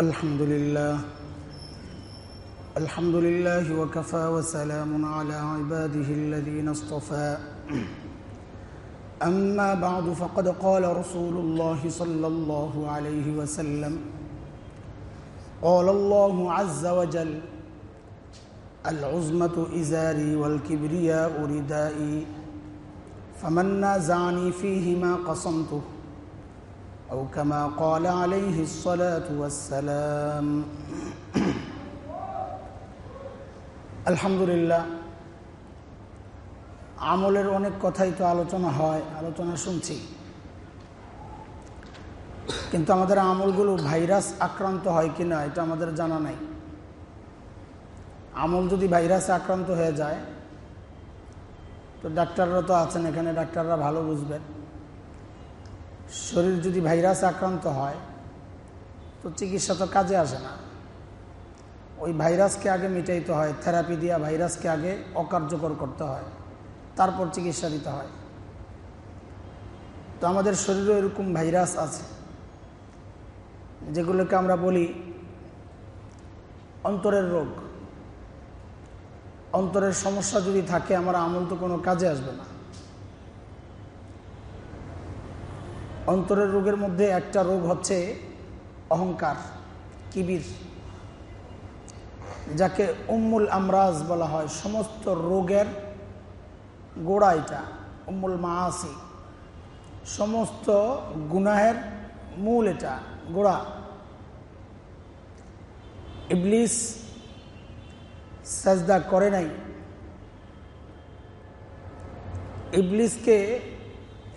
الحمد لله. الحمد لله وكفى وسلام على عباده الذين اصطفى. أما بعد فقد قال رسول الله صلى الله عليه وسلم قال الله عز وجل العزمة إزاري والكبرياء ردائي فمن نازعني فيهما قصمته. أو كما قال عليه الصلاة والسلام আলহামদুলিল্লাহ আমলের অনেক কথাই তো আলোচনা হয় আলোচনা শুনছি কিন্তু আমাদের আমলগুলো ভাইরাস আক্রান্ত হয় কিনা এটা আমাদের জানা নাই আমল যদি ভাইরাসে আক্রান্ত হয়ে যায় তো ডাক্তাররা তো আছেন এখানে ডাক্তাররা ভালো বুঝবেন শরীর যদি ভাইরাস আক্রান্ত হয়, তো চিকিৎসা তো কাজে আসে না। ওই ভাইরাসকে আগে মিটাইতে হয়, থেরাপি দিয়া ভাইরাসকে আগে অকার্যকর করতে হয়, তারপর চিকিৎসা দিতে হয়। তো আমাদের শরীরে এরকম ভাইরাস আছে, যেগুলোকে আমরা বলি অন্তরের রোগ। অন্তরের সমস্যা যদি থাকে, আমার আমল তো কোনো কাজে আসবে না। অন্তরের রোগের মধ্যে একটা রোগ হচ্ছে অহংকার, কিবির, যাকে উম্মুল আমরাজ বলা হয়। সমস্ত রোগের গোড়া এটা, উম্মুল মাসি সমস্ত গুনাহের মূল এটা, গোড়া। ইবলিস সাজদা করে নাই। ইবলিসকে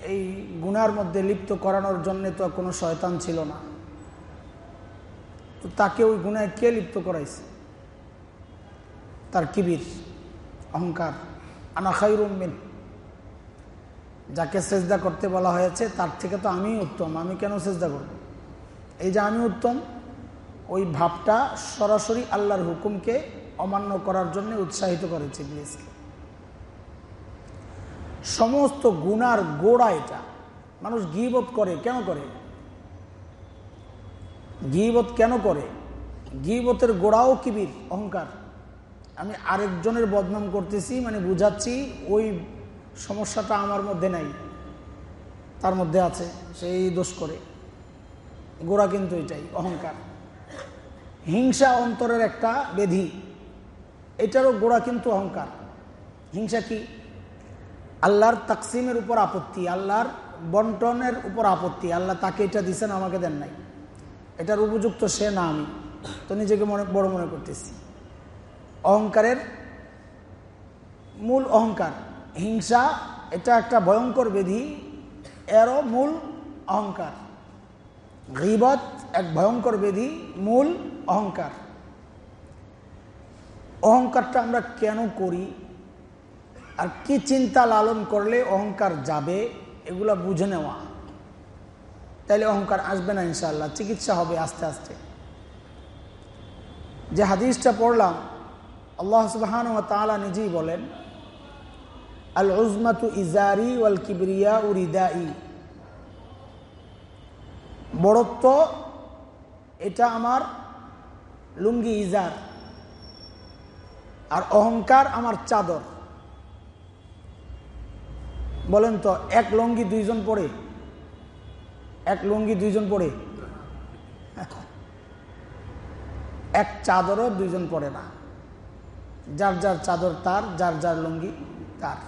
এই গুনার মধ্যে লিপ্ত করানোর জন্য তো কোনো শয়তান ছিল না। তো তাকে ওই গুনায় কে লিপ্ত করাইছে? তার কিবির, অহংকার। আনা খাইরুমিন যাকে সেজদা করতে বলা হয়েছে, তার থেকে তো আমি উত্তম। আমি কেন সেজদা করব? এই যে আমি উত্তম, ওই ভাবটা সরাসরি আল্লাহর হুকুমকে অমান্য করার জন্য উৎসাহিত করেছে ইবলিসকে। সমস্ত গুনার গোড়া এটা। মানুষ গিবোধ করে, কেন করে? গিবোধ কেন করে? গিবতের গোড়াও কিবির, অহংকার। আমি আরেকজনের বদনাম করতেছি মানে বুঝাচ্ছি, ওই সমস্যাটা আমার মধ্যে নাই। তার মধ্যে আছে, সেই দোষ করে। গোড়া কিন্তু এটাই, অহংকার। হিংসা অন্তরের একটা বেধি। এটারও গোড়া কিন্তু অহংকার। হিংসা কি? আল্লাহর তাকসিমের উপর আপত্তি, আল্লাহর বন্টনের উপর আপত্তি, আল্লাহ তাকে এটা দিছেন, আমাকে দেন নাই। এটার উপযুক্ত সে না আমি। তো নিজেকে মনে, বড় মনে করতেছি। অহংকারের মূল অহংকার, হিংসা, এটা একটা ভয়ঙ্কর বেধি, এরও মূল অহংকার। গিবত এক ভয়ঙ্কর বেধি, মূল অহংকার। অহংকারটা আমরা কেন করি? আর কি চিন্তা লালন করলে অহংকার যাবে, এগুলা বুঝে নেওয়া। তাইলে অহংকার আসবে না ইনশাল্লাহ চিকিৎসা হবে আস্তে আস্তে। যে হাদিসটা পড়লাম, আল্লাহ সুবাহান ও তালা নিজেই বলেন আল উজমাতু ইজারি ওয়াল কিবরিয়া উরিদাই। বড়ত্ব, এটা আমার লুঙ্গি ইজার। আর অহংকার আমার চাদর। বলেন তো, এক লঙ্গি দুইজন পড়ে এক লঙ্গি দুইজন পড়ে এক চাদরও দুইজন পড়ে না। যার যার চাদর তার, যার যার লুঙ্গি তার।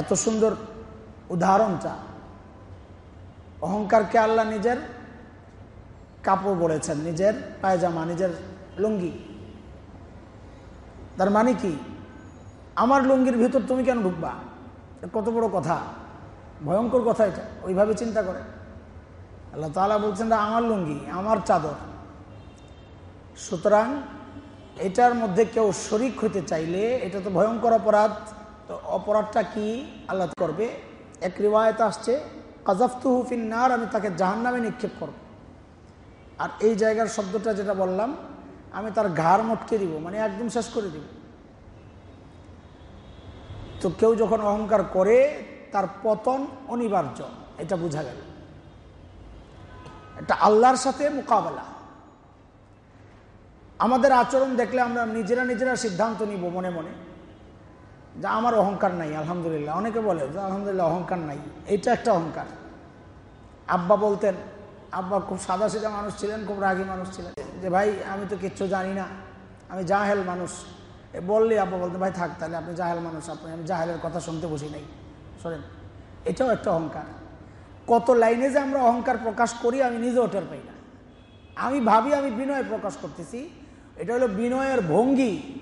এত সুন্দর উদাহরণটা অহংকারকে আল্লাহ নিজের কাপড় বলেছেন, নিজের পায়জামা, নিজের লুঙ্গি। তার মানে কি? আমার লুঙ্গির ভিতর তুমি কেন ঢুকবা? কত বড় কথা? ভয়ঙ্কর কথা এটা। ওইভাবে চিন্তা করে। আল্লাহ তালা বলছেন না আমার লুঙ্গি, আমার চাদর। সুতরাং এটার মধ্যে কেউ শরিক হতে চাইলে এটা তো ভয়ঙ্কর অপরাধ। তো অপরাধটা কি আল্লাহ করবে? এক রিওয়ায়ত আসছে কাজাফতু হুফিন্নার আমি তাকে জাহান নামে নিক্ষেপ করব। আর এই জায়গার শব্দটা যেটা বললাম, আমি তার ঘাড় মটকে দিব মানে একদম শেষ করে দিব। তো কেউ যখন অহংকার করে, তার পতন অনিবার্য। এটা বোঝা গেল। এটা আল্লাহর সাথে মোকাবেলা। আমাদের আচরণ দেখলে আমরা নিজেরা নিজেরা সিদ্ধান্ত নিব মনে মনে। যে আমার অহংকার নাই, আলহামদুলিল্লাহ। অনেকে বলে যে আলহামদুলিল্লাহ অহংকার নাই। এটা একটা অহংকার। আব্বা বলতেন, আব্বা খুব সাদা সিধা মানুষ ছিলেন, খুব রাগী মানুষ ছিলেন। যে ভাই, আমি তো কিচ্ছু জানি না। আমি জাহেল মানুষ। বললে আব্বা বলতে, ভাই থাক তাহলে আপনি জাহেল মানুষ, আপনি, আমি জাহেলের কথা শুনতে বসি নাই। শোনেন, এটাও একটা অহংকার। কত লাইনে যে আমরা অহংকার প্রকাশ করি, আমি নিজে ওটার পাই না। আমি ভাবি, আমি বিনয় প্রকাশ করতেছি। এটা হলো বিনয়ের ভঙ্গি।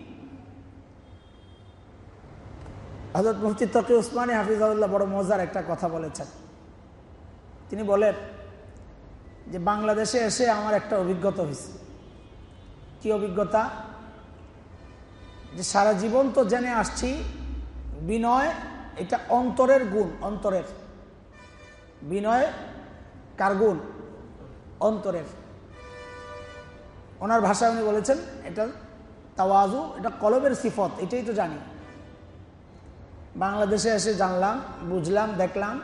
হজরত মুফতি তকি উসমানী হাফিজাউল্লাহ বড় মজার একটা কথা বলেছেন। তিনি বলেন যে, বাংলাদেশে এসে আমার একটা অভিজ্ঞতা হয়েছে। কি অভিজ্ঞতা? যে সারা জীবন তো জেনে আসছি, বিনয় এটা অন্তরের গুণ, অন্তরের। বিনয় কার গুণ? অন্তরের। ওনার ভাষায় উনি বলেছেন, এটা তাওয়াজু, এটা কলবের সিফত, এটাই তো জানি। বাংলাদেশে এসে জানলাম, বুঝলাম, দেখলাম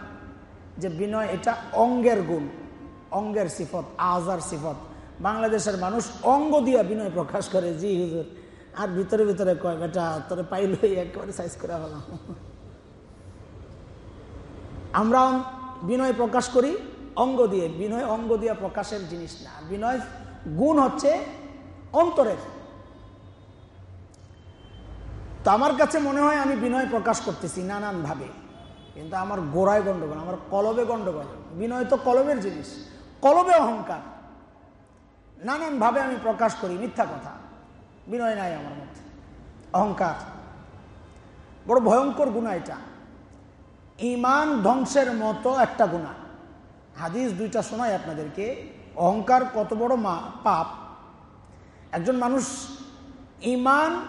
যে বিনয় এটা অঙ্গের গুণ, অঙ্গের সিফত, আজার সিফত। বাংলাদেশের মানুষ অঙ্গ দিয়া বিনয় প্রকাশ করে। জি হুজুর। আর ভিতরে ভিতরে কয়, বেটা, তোরে পাইলই একেবারে সাইজ করে হলাম আমরা বিনয় প্রকাশ করি, অঙ্গ দিয়ে। বিনয় অঙ্গ দিয়ে প্রকাশের জিনিস না। বিনয় গুণ হচ্ছে অন্তরের। তো আমার কাছে মনে হয় আমি বিনয় প্রকাশ করতেছি নানানভাবে। কিন্তু আমার গোড়ায় গণ্ডগোল আমার কলবে গণ্ডগোল বিনয় তো কলবের জিনিস, কলবে অহংকার। নানানভাবে আমি প্রকাশ করি মিথ্যা কথা। বিনয় নাই আমার মধ্যে। অহংকার। বড় ভয়ঙ্কর গুণা এটা। ইমান ধ্বংসের মতো একটা গুণা। হাদিস দুইটা শোনাই আপনাদেরকে। অহংকার কত বড় মা, পাপ। একজন মানুষ ইমান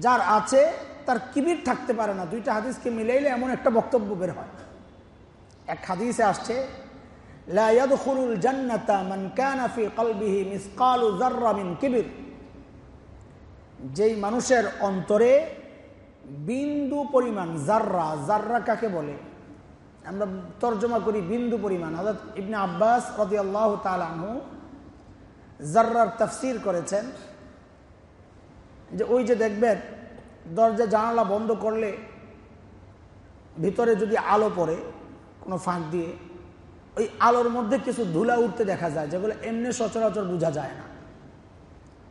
যার আছে, তার কিবির থাকতে পারে না। দুইটা হাদিসকে মিলাইলে এমন একটা বক্তব্য বের হয়। এক হাদিসে আসছে যেই মানুষের অন্তরে বিন্দু পরিমাণ জাররা জাররা কাকে বলে? আমরা তর্জমা করি বিন্দু পরিমাণ। হজরত ইবনে আব্বাস রদি আল্লাহ তালু জার্রার তফসির করেছেন যে ওই যে দেখবেন দরজা জানালা বন্ধ করলে ভিতরে যদি আলো পড়ে কোনো ফাঁক দিয়ে, ওই আলোর মধ্যে কিছু ধুলা উঠতে দেখা যায়, যেগুলো এমনি সচরাচর বোঝা যায় না।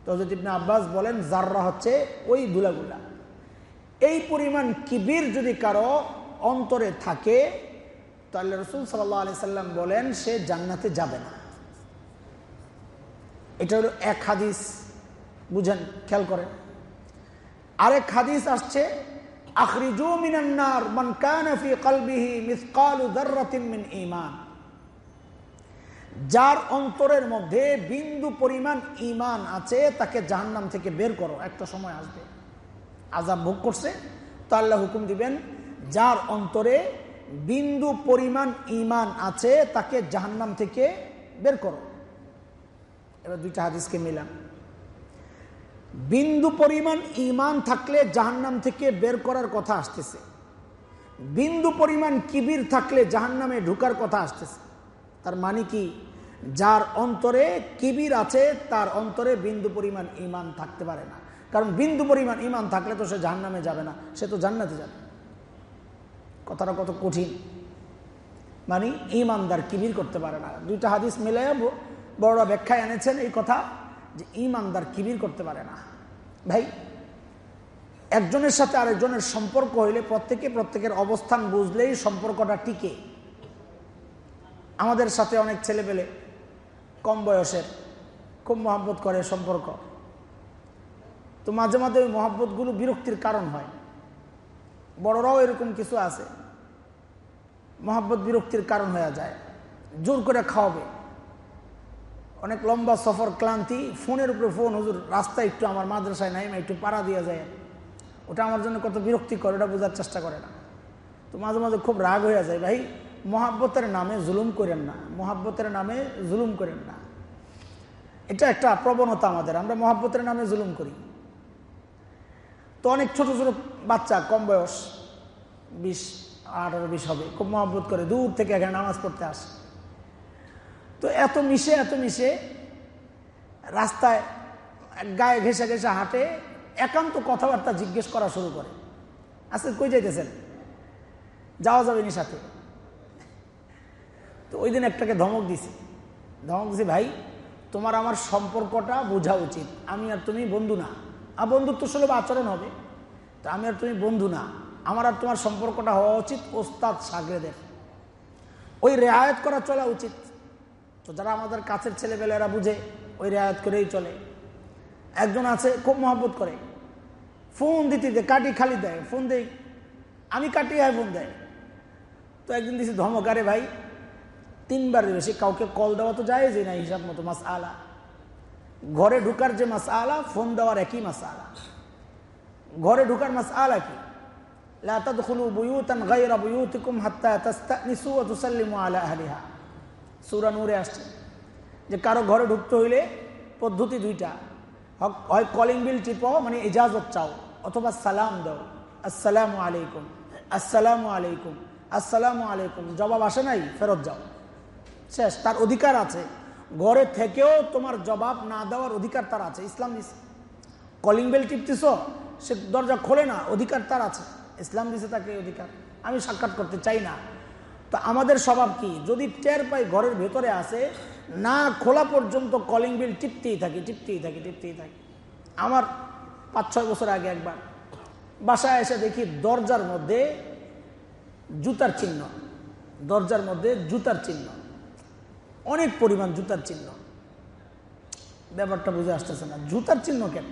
তো যদি আব্বাস বলেন জাররা হচ্ছে ওই ধুলাগুলা এই পরিমাণ কিবির যদি কারও অন্তরে থাকে, তাহলে রসুল সাল্লাহ আলি সাল্লাম বলেন, সে জান্নাতে যাবে না। এটা হলো এক হাদিস। বুঝেন, খেয়াল করেন। আরেক হাদিস আসছে, আখরিজু মিনান্নার মান কানা ফি কলবিহি মিসকালু যাররাতিন মিন ঈমান। যার অন্তরের মধ্যে বিন্দু পরিমাণ ইমান আছে, তাকে জাহান্নাম থেকে বের করো। একটা সময় আসবে। আজাব ভোগ করছে, তো আল্লাহ হুকুম দিবেন, যার অন্তরে বিন্দু পরিমাণ ইমান আছে, তাকে জাহান্নাম থেকে বের করো। এবার দুইটা হাদিসকে মিলাম। বিন্দু পরিমাণ ইমান থাকলে জাহান্নাম থেকে বের করার কথা আসতেছে। বিন্দু পরিমাণ কিবির থাকলে জাহান্নামে ঢুকার কথা আসতেছে। তার মানে কি? যার অন্তরে কিবির আছে, তার অন্তরে বিন্দু পরিমাণ ইমান থাকতে পারে না। কারণ বিন্দু পরিমাণ ইমান থাকলে তো সে জাহান্নামে যাবে না, সে তো জান্নাতে যাবে। কথাটা কত কঠিন। মানে ইমানদার কিবির করতে পারে না। দুইটা হাদিস মিলে বড়রা ব্যাখ্যায় এনেছেন এই কথা যে ইমানদার কিবির করতে পারে না। ভাই, একজনের সাথে আরেকজনের সম্পর্ক হইলে প্রত্যেকে প্রত্যেকের অবস্থান বুঝলেই সম্পর্কটা টিকে। আমাদের সাথে অনেক ছেলে পেলে কম বয়সের, খুব মহাব্বত করে সম্পর্ক। তো মাঝে মাঝে ওই মহাব্বতগুলো বিরক্তির কারণ হয়। বড়রাও এরকম কিছু আছে। মহাব্বত বিরক্তির কারণ হয়ে যায়। জোর করে খাওয়াবে। অনেক লম্বা সফর ক্লান্তি, ফোনের উপরে ফোন, হুজুর, রাস্তায় একটু আমার মাদ্রাসায় নাই একটু পাড়া দিয়ে যায় ওটা আমার জন্য কত বিরক্তি করে ওটা বোঝার চেষ্টা করে না। তো মাঝে মাঝে খুব রাগ হয়ে যায়, ভাই মহাব্বতের নামে জুলুম করেন না। মহাব্বতের নামে জুলুম করেন না। এটা একটা প্রবণতা আমাদের। আমরা মহাব্বতের নামে জুলুম করি। তো অনেক ছোট ছোট বাচ্চা, কম বয়স, বিশ, আঠারো, বিশ হবে, খুব মহাব্বত করে, দূর থেকে এখানে নামাজ পড়তে আসে। তো এত মিশে এত মিশে রাস্তায় গায়ে ঘেসে ঘেসে হাঁটে, একান্ত কথাবার্তা জিজ্ঞেস করা শুরু করে। আজকে কই যাইতেছেন? যাওয়া যাবে নি সাথে? তো ওই দিন একটাকে ধমক দিছি। ধমক দিছি, ভাই, তোমার আমার সম্পর্কটা বোঝা উচিত। আমি আর তুমি বন্ধু না। আর বন্ধুত্ব সুলভ আচরণ হবে। তো আমি আর তুমি বন্ধু না। আমার আর তোমার সম্পর্কটা হওয়া উচিত ওস্তাদ সাগরেদের। ওই রেয়ায়ত করা চলা উচিত। তো যারা আমাদের কাছের ছেলেবেলেরা বুঝে, ওই রেয়ায়ত করেই চলে। একজন আছে, খুব মহব্বত করে। ফোন দিতে দে কাটি খালি দেয়, ফোন দেই। আমি কাটি হয় ফোন দেয়। তো একদিন দিছি ধমক, আরে ভাই তিনবারের বেশি কাউকে কল দেওয়া তো যায় যে না হিসাব মতো মাস আলা ঘরে ঢুকার যে মাস আলা ফোন দেওয়ার একই মাস আলা ঘরে ঢুকার মাস আলা কি আসছে। যে কারও ঘরে ঢুকতে হইলে পদ্ধতি দুইটা। হয় কলিং বিল টিপো মানে ইজাজত চাও, অথবা সালাম দাও। আসসালামু আলাইকুম আসসালামু আলাইকুম আসসালামু আলাইকুম। জবাব আসে নাই, ফেরত যাও। শেষ তার অধিকার আছে। ঘরে থেকেও তোমার জবাব না দেওয়ার অধিকার তার আছে। ইসলাম দিছে। কলিং বেল টিপতেছ, সে দরজা খোলে না, অধিকার তার আছে। ইসলাম দিছে তাকে অধিকার। আমি সাক্ষাৎ করতে চাই না। তো আমাদের স্বভাব কি? যদি টের পাই ঘরের ভেতরে আসে না খোলা পর্যন্ত কলিং বিল টিপতেই থাকি টিপতেই থাকি টিপতেই থাকি। আমার পাঁচ ছয় বছর আগে একবার বাসায় এসে দেখি দরজার মধ্যে জুতার চিহ্ন। দরজার মধ্যে জুতার চিহ্ন। অনেক পরিমাণ জুতার চিহ্ন। ব্যাপারটা বুঝে আসতেছে না। জুতার চিহ্ন কেন?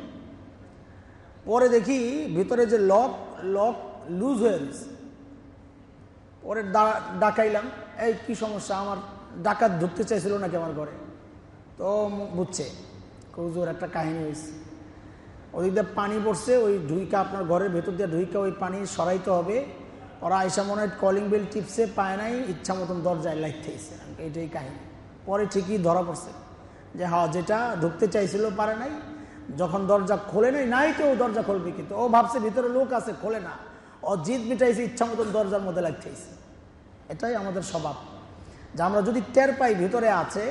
পরে দেখি ভিতরে যে লক লক লুজ হয়ে গেছে। পরে ডাকাইলাম, এই, কি সমস্যা? আমার ডাকাত ঢুকতে চাইছিল নাকি আমার ঘরে? তো বুঝছে। কৌজোর একটা কাহিনী হয়েছে। ওদিক দিয়ে পানি পড়ছে, ওই ঢুইকা আপনার ঘরের ভেতর দিয়ে ঢুইকা ওই পানি সরাইতে হবে। ওরা আইসা মনে হয় কলিং বেল টিপসে পায় নাই, ইচ্ছা মতন দরজায় লাইট থেয়েছে এইটাই কাহিনী। পরে ঠিকই ধরা পড়ছে। যে হ্যাঁ যেটা ঢুকতে চাইছিল পারে নাই, যখন দরজা খোলে নাই নাই তো দরজা খুলবে কিন্তু ও ভাবছে ভিতরে লোক আছে, খোলে না। ও জিদ মিটাইছে, ইচ্ছা মতন দরজার মধ্যে লাগতেছে এটাই আমাদের স্বভাব। যে আমরা যদি টের পাই ভিতরে আছে,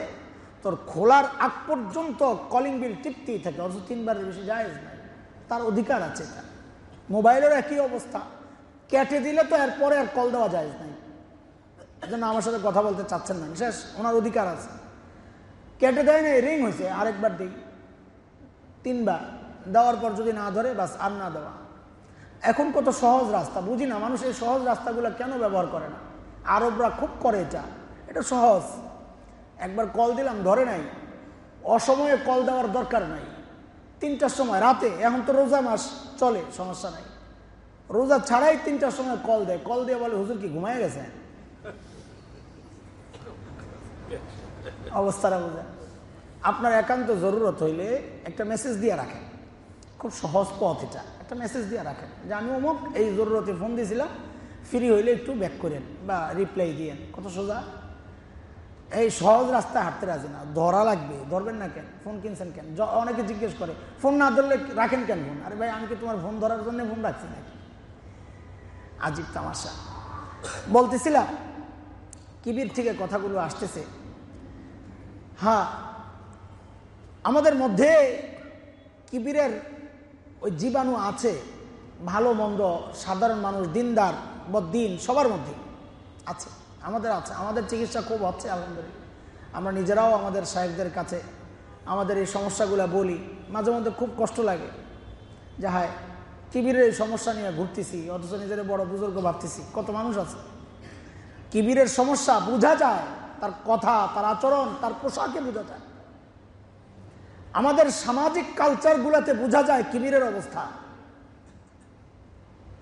তোর খোলার আগ পর্যন্ত কলিং বিল টিপতেই থাকে, অথচ তিনবারের বেশি যায় নাই। তার অধিকার আছে এটা। মোবাইলের একই অবস্থা। কেটে দিলে তো এরপরে আর কল দেওয়া যায় নাই। জন্য আমার সাথে কথা বলতে চাচ্ছেন না। শেষ ওনার অধিকার আছে। কেটে দেয় না রিং হয়েছে, আরেকবার দিই। তিনবার। দেওয়ার পর যদি না ধরে বাস আর না দেওয়া। এখন কত সহজ রাস্তা, বুঝি না? মানুষ এই সহজ রাস্তাগুলো কেন ব্যবহার করে না? আরবরা খুব করে এটা। এটা সহজ। একবার কল দিলাম, ধরে নাই। অসময়ে কল দেওয়ার দরকার নাই। তিনটার সময়, রাতে। এখন তো রোজা মাস, চলে, সমস্যা নাই। রোজা ছাড়াই তিনটার সময় কল দেয়। কল দিয়ে বলে, হুজুর কি ঘুমায় গেছে অবস্থাটা বোঝা আপনার একান্ত জরুরত হইলে একটা মেসেজ দিয়ে রাখেন। খুব সহজ পথ এটা। একটা মেসেজ দিয়ে রাখেন যে, আমি অমুক এই জরুরতে ফোন দিয়েছিলাম ফ্রি হইলে একটু ব্যাক করেন বা রিপ্লাই দিয়েন। কত সোজা? এই সহজ রাস্তায় হাঁটতে রাজি না। ধরা লাগবে। ধরবেন না কেন? ফোন কিনছেন কেন? অনেকে জিজ্ঞেস করে ফোন না ধরলে রাখেন কেন ফোন আরে ভাই, আমি কি তোমার ফোন ধরার জন্য ফোন রাখছি নাকি? আজিব তামাশা। বলতেছিলাম, কিবির থেকে কথাগুলো আসতেছে। হ্যাঁ আমাদের মধ্যে কিবিরের ওই জীবাণু আছে, ভালো, মন্দ, সাধারণ মানুষ, দিনদার বদিন সবার মধ্যে আছে, আমাদের আছে, আমাদের চিকিৎসা খুব হচ্ছে, আলহামদুলিল্লাহ। আমরা নিজেরাও আমাদের সাহেবদের কাছে আমাদের এই সমস্যাগুলো বলি, মাঝে মধ্যে খুব কষ্ট লাগে। যে হায়, কিবিরের এই সমস্যা নিয়ে ঘুরতেছি, অথচ নিজের বড় বুজুর্গ ভাবতেছি, কত মানুষ আছে। কিবিরের সমস্যা বোঝা যায় তার কথা, তার আচরণ, তার পোশাকে বোঝা যায় আমাদের সামাজিক কালচারগুলোতে বোঝা যায় কিবিরের অবস্থা।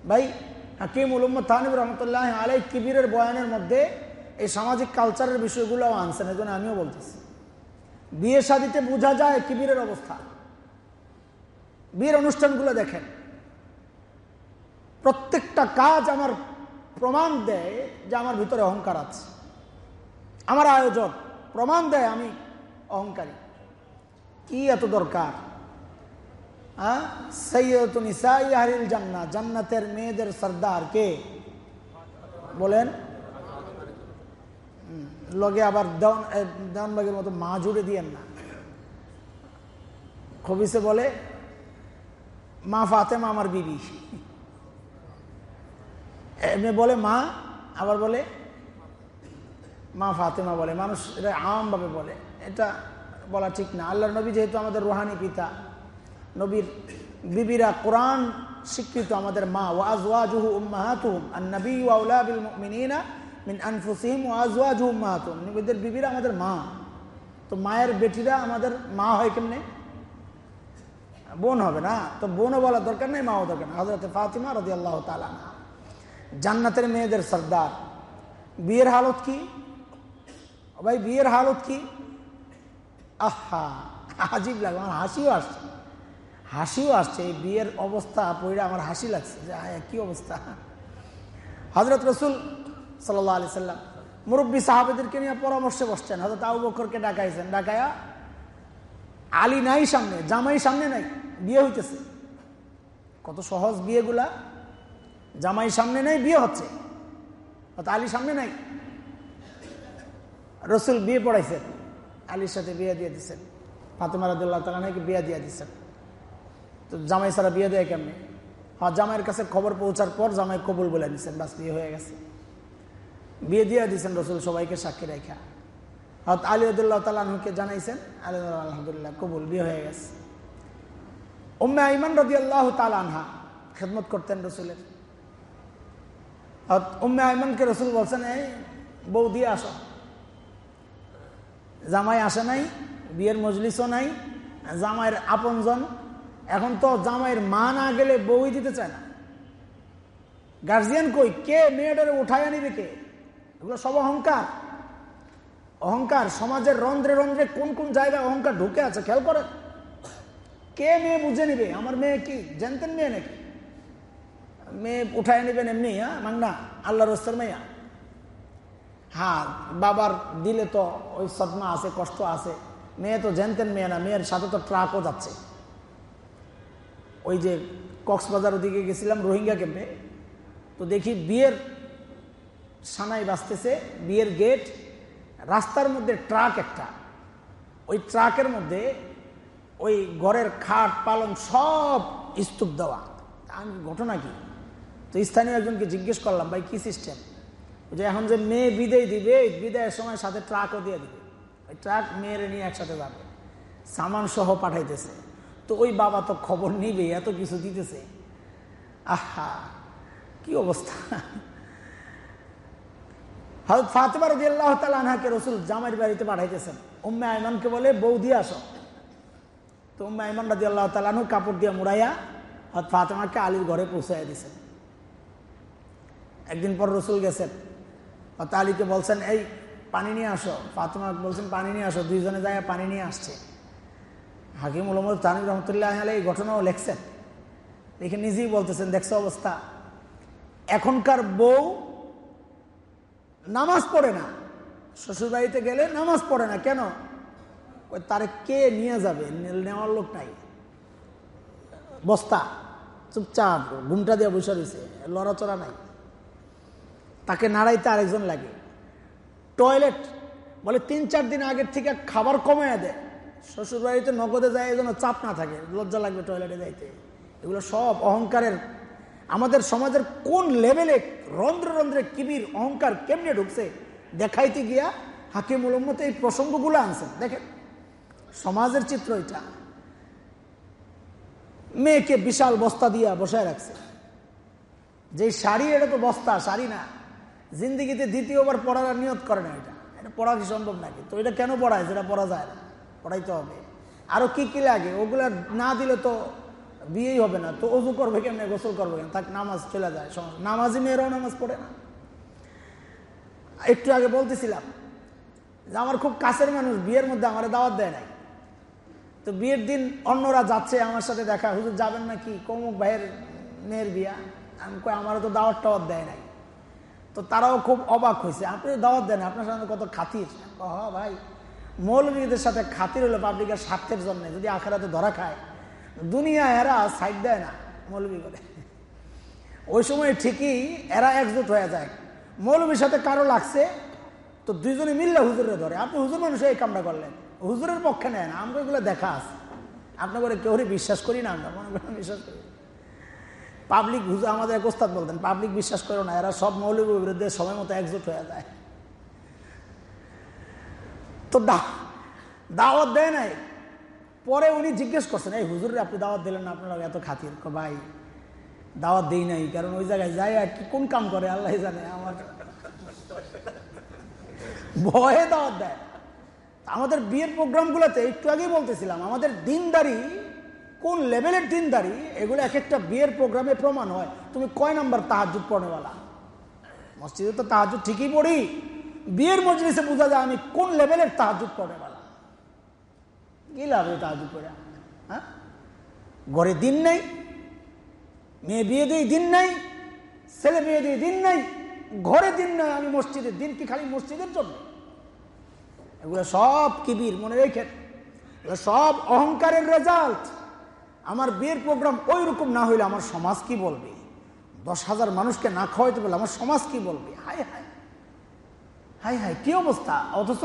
ভাই, হাকিম উলম্মদ তাহানিব রহমতুল্লাহ আলাই কিবিরের বয়ানের মধ্যে এই সামাজিক কালচারের বিষয়গুলো আনছেন, এই জন্য আমিও বলতেছি। বিয়ে শাদিতে বোঝা যায় কিবিরের অবস্থা। বিয়ের অনুষ্ঠানগুলো দেখেন। প্রত্যেকটা কাজ আমার প্রমাণ দেয় যে আমার ভিতরে অহংকার আছে। আমার আয়োজন। প্রমাণ দেয় আমি অহংকারী। কি এত দরকার? হ্যাঁ? সৈয়দ জান্না জান্নাতের মেয়েদের সর্দার কে? বলেন। লগে আবার দেওয়ান দেওয়ানবাগের মতো মা জুড়ে দিয়েন না। খবিসে বলে, মা ফাতেমা আমার বিবি। এমনি বলে, মা? আবার বলে মা ফাতেমা বলে, মানুষ এটা আমভাবে বলে। এটা বলা ঠিক না। আল্লাহ নবী যেহেতু আমাদের রোহানি পিতা, নবীর বিবিরা কোরআন শিক্ষিত আমাদের মা ওয়াজ ওয়াজুহু উম্মাহাতুহুম আর নবী ওয়াউলা বিল মুমিনিনা মিন আনফুসিহিম ওয়াজ ওয়াজুহু উম্মাহাতুহুম। নবীদের বিবিরা আমাদের মা। তো মায়ের বেটিরা আমাদের মা হয় কেমনে? বোন হবে না। তো বোনও বলার দরকার নেই, মাও দরকার না হজরত ফাতিমা রদি আল্লাহ তালা জান্নাতের মেয়েদের সর্দার। বিয়ের হালত কি? ভাই, বিয়ের হালত কি? আহা, আজিব লাগে, আমার হাসিও আসছে। হাসিও আসছে বিয়ের অবস্থা পড়ে আমার হাসি লাগছে। যে আয়, কি অবস্থা? হজরত রসুল সাল্লাহ আলি সাল্লাম মুরব্বী সাহাবেদেরকে নিয়ে পরামর্শে বসছেন। হজরত আবু বকরকে ডাকাইছেন। ডাকায়া আলী নাই সামনে, জামাই সামনে নাই, বিয়ে হইতেছে। কত সহজ বিয়েগুলা। জামাই সামনে নাই, বিয়ে হচ্ছে। আলী সামনে নাই। রসুল বিয়ে পড়াইছেন, আলীর সাথে বিয়ে দিয়ে দিচ্ছেন ফাতেমা রাদুল্লাহ তালা নাকি বিয়ে দিয়ে দিচ্ছেন তো জামাই সারা বিয়ে দেয় কেমনি? হ্যাঁ জামাইয়ের কাছে খবর পৌঁছার পর জামাই কবুল বলে দিচ্ছেন বাস বিয়ে হয়ে গেছে। বিয়ে দিয়ে দিচ্ছেন রসুল সবাইকে সাক্ষী রেখা। হত আলী আদুল্লাহ তালাহুকে জানাইছেন, আলী আলহামদুলিল্লাহ কবুল, বিয়ে হয়ে গেছে। উম্মে আইমান রদি আল্লাহ তালানহা খেদমত করতেন রসুলের। উম্মে আইমানকে রসুল বলছেন, এই বউ দিয়ে আসো। জামাই আসে নাই, বিয়ের মজলিসও নাই, জামাইয়ের আপনজন। এখন তো জামাইয়ের মা না গেলে বউই দিতে চায় না। গার্জিয়ান কই? কে মেয়েটারে উঠায় নিবে কে? এগুলো সব অহংকার। অহংকার, সমাজের রন্ধ্রে রন্ধ্রে কোন কোন জায়গায় অহংকার ঢুকে আছে, খেয়াল করে কে মেয়ে বুঝে নিবে? আমার মেয়ে কি? জানতেন মেয়ে নাকি? মেয়ে উঠায় নেবেন এমনি হ্যাঁ? মাংনা আল্লাহ রস্তের মেয়া হ্যাঁ বাবার দিলে তো ওই সদমা আছে, কষ্ট আছে। মেয়ে তো জানতেন মেয়ে না, মেয়ের সাথে তো ট্রাকও যাচ্ছে। ওই যে কক্সবাজার ওদিকে গেছিলাম, রোহিঙ্গা ক্যাম্পে। তো দেখি বিয়ের সানাই বাঁচতেছে বিয়ের গেট, রাস্তার মধ্যে ট্রাক একটা। ওই ট্রাকের মধ্যে ওই ঘরের খাট পালন সব স্তূপ দেওয়া। আমি, ঘটনা কি? তো স্থানীয় একজনকে জিজ্ঞেস করলাম, ভাই, কি সিস্টেম যে এখন যে মেয়ে বিদায় দিবে বিদায়ের সময় সাথে ট্রাকও দিয়ে দিবে। ওই ট্রাক মেয়েরে নিয়ে একসাথে যাবে। সামান সহ পাঠাইতেছে। তো ওই বাবা তো খবর নিবে, এত কিছু দিতেছে। আহা, কি অবস্থা। হজরত ফাতেমা রদি আল্লাহ তালাহাকে রসুল জামাইয়ের বাড়িতে পাঠাইতেছেন। উম্মে আয়মানকে বলে বউ দিয়ে আসো। তো উম্মে আয়মান রাজি আল্লাহ তালানু কাপড় দিয়ে মুড়াইয়া হজরত ফাতেমাকে আলীর ঘরে পৌঁছাইয়া দিয়েছেন একদিন পর রসুল গেছেন। হয়তো আলীকে বলছেন, এই, পানি নিয়ে আসো। ফাতেমা বলছেন, পানি নিয়ে আসো। দুইজনে যায় পানি নিয়ে আসছে। হাকিম উলমদ তানিম রহমতুল্লাহ এই ঘটনাও লেখছেন। দেখে নিজেই বলতেছেন, দেখছ অবস্থা? এখনকার বউ নামাজ পড়ে না। শ্বশুরবাড়িতে গেলে নামাজ পড়ে না। কেন? ওই তারে কে নিয়ে যাবে? নেওয়ার লোক নাই। বস্তা, চুপচাপ, ঘুমটা দিয়ে বসে রয়েছে। লড়াচড়া নাই। তাকে নাড়াইতে আরেকজন লাগে। টয়লেট, বলে তিন চার দিন আগের থেকে খাবার কমায় দেয় শ্বশুরবাড়িতে নগদে যায় যেন চাপ না থাকে, লজ্জা লাগবে টয়লেটে যাইতে। এগুলো সব অহংকারের। আমাদের সমাজের কোন লেভেলে রন্ধ্রে রন্ধ্রে কিবির অহংকার কেমনে ঢুকছে, দেখাইতে গিয়া হাকিম উলম্মতে এই প্রসঙ্গগুলো আনছেন। দেখেন, সমাজের চিত্র এটা। মেয়েকে বিশাল বস্তা দিয়া বসায় রাখছে। যে শাড়ি, এটা তো বস্তা, শাড়ি না। জিন্দিগিতে দ্বিতীয়বার পড়ার নিয়ত করে না এটা। এটা পড়া কি সম্ভব নাকি? তো এটা কেন পড়ায়? যেটা পড়া যায় না। পড়াইতে হবে। আরও কি কি লাগে? ওগুলা না দিলে তো বিয়েই হবে না। তো অজু করবে কেমনে? গোসল করবে কেন তাকে নামাজ চলে যায়। নামাজি মেয়েরাও নামাজ পড়ে না। একটু আগে বলতেছিলাম যে আমার খুব কাছের মানুষ বিয়ের মধ্যে আমার দাওয়াত দেয় নাই। তো বিয়ের দিন অন্যরা যাচ্ছে আমার সাথে দেখা। হুজুর যাবেন নাকি? কমুক ভাইয়ের মেয়ের বিয়া? আমি আমারও তো দাওয়াত টাওয়াত দেয় নাই। তো তারাও খুব অবাক হয়েছে। আপনি দাওয়াত দেন, আপনার সাথে কত খাতির। হ ভাই, মৌলবীদের সাথে খাতির হলো পাবলিকের স্বার্থের জন্য, যদি আখেরাতে ধরা খায়। দুনিয়া এরা সাইড দেয় না, মৌলবী করে ওই সময় ঠিকই এরা একজোট হয়ে যায়। মৌলবীর সাথে কারও লাগছে, তো দুইজনে মিললে হুজুরে ধরে। আপনি হুজুর মানুষ এই কামটা করলেন। হুজুরের পক্ষে নেন আমরা এগুলো দেখা আছে। আপনার করে কেউ বিশ্বাস করি না আমরা, মনে করেন বিশ্বাস করি পাবলিক হুজুর আমাদের এক ওস্তাদ বলতেন, পাবলিক বিশ্বাস করো না, এরা সব মৌলিক বিরুদ্ধে সময় মতো একজোট হয়ে যায়। তো দা, দাওয়াত দেয় নাই। পরে উনি জিজ্ঞেস করছেন, এই হুজুরে আপনি দাওয়াত দিলেন না, আপনারা এত খাতির? ভাই, দাওয়াত দিই নাই, কারণ ওই জায়গায় যাই আর কি, কোন কাম করে, আল্লাহ জানে আমার। ভয়ে দাওয়াত দেয়। আমাদের বিয়ের প্রোগ্রামগুলোতে একটু আগেই বলতেছিলাম, আমাদের দিনদারি কোন লেভেলের দিনদারি? এগুলো এক একটা বিয়ের প্রোগ্রামে প্রমাণ হয়। তুমি কয় নাম্বার তাহাজুদ পড়েওয়ালা মসজিদে তো তাহাজুদ ঠিকই পড়ি। বিয়ের মজলিসে বোঝা যায় আমি কোন লেভেলের তাহাজুদ পড়েওয়ালা কি লাভ তাহাজুদ পড়ে হ্যাঁ? ঘরে দিন নেই, মেয়ে বিয়ে দিয়ে দিন নাই, ছেলে বিয়ে দিয়ে দিন নাই, ঘরে দিন নাই, আমি মসজিদের দিন কি খালি মসজিদের জন্য? এগুলো সব কিবির, মনে রেখেন। সব অহংকারের রেজাল্ট আমার বিয়ের প্রোগ্রাম ওই রকম না হইলে আমার সমাজ কি বলবে? দশ হাজার মানুষকে না খাওয়াইতে বলে আমার সমাজ কি বলবে? হাই হাই হাই হাই কি অবস্থা? অথচ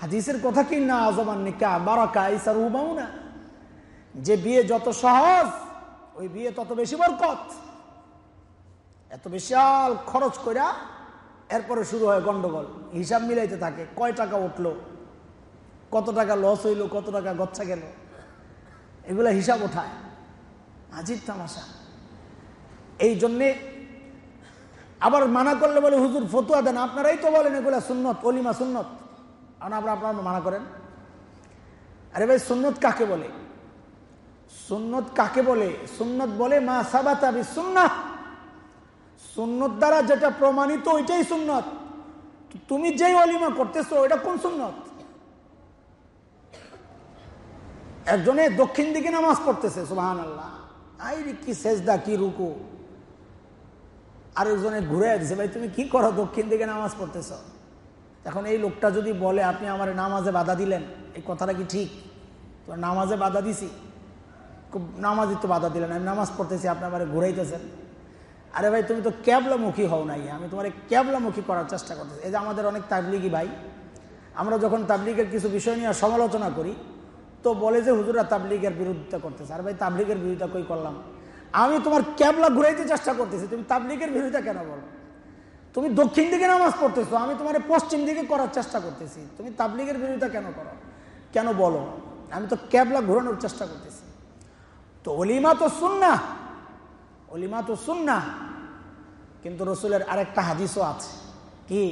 হাদিসের কথা কি? না, আজমান নিকা বারাকা ইসার উবাউ না যে বিয়ে যত সহজ, ওই বিয়ে তত বেশি বরকত। এত বিশাল খরচ কইরা এরপরে শুরু হয় গন্ডগোল। হিসাব মিলাইতে থাকে, কয় টাকা উঠল? কত টাকা লস হইল? কত টাকা গচ্ছা গেল? এগুলা হিসাব ওঠায়। আজিব তামাশা। এই জন্যে আবার মানা করলে বলে, হুজুর, ফতুয়া দেন। আপনারাই তো বলেন এগুলা সুন্নত, অলিমা সুন্নত। আর আপনার আপনার মানা করেন। আরে ভাই, সুন্নত কাকে বলে? সুন্নত কাকে বলে? সুন্নত বলে, মা সাবাতাবি সুন্না সুন্নত দ্বারা যেটা প্রমাণিত, ওইটাই সুন্নত। তুমি যেই অলিমা করতেছো, ওইটা কোন সুন্নত? একজনে দক্ষিণ দিকে নামাজ পড়তেছে সুবাহান আল্লাহ আই কি সেজদা, কি রুকু? আরেকজনে ঘুরে দিছে, ভাই, তুমি কি করো? দক্ষিণ দিকে নামাজ পড়তেছ? এখন এই লোকটা যদি বলে, আপনি আমার নামাজে বাধা দিলেন, এই কথাটা কি ঠিক? তো নামাজে বাধা দিছি? নামাজই তো বাধা দিলেন, আমি নামাজ পড়তেছি, আপনি আমার ঘুরাইতেছেন। আরে ভাই, তুমি তো ক্যাবলামুখী হও নাই, আমি তোমার ক্যাবলামুখী করার চেষ্টা করতেছি। এই যে আমাদের অনেক তাবলিগি ভাই, আমরা যখন তাবলিগের কিছু বিষয় নিয়ে সমালোচনা করি তো বলে যে হুজুরা তাবলিগের বিরোধিতা করতেছে। আর ভাই, তাবলিগের বিরোধিতা কই করলাম? আমি তোমার ক্যাবলা ঘুরাইতে চেষ্টা করতেছি, তুমি তাবলিগের বিরোধিতা কেন বলো? তুমি দক্ষিণ দিকে নামাজ পড়তেছো, আমি তোমার পশ্চিম দিকে করার চেষ্টা করতেছি। তুমি তাবলিগের বিরোধিতা কেন করো? কেন বলো? আমি তো ক্যাবলা ঘুরানোর চেষ্টা করতেছি। তো অলিমা তো শুননা অলিমা তো শুননা কিন্তু রসুলের আরেকটা হাদিসও আছে। কি?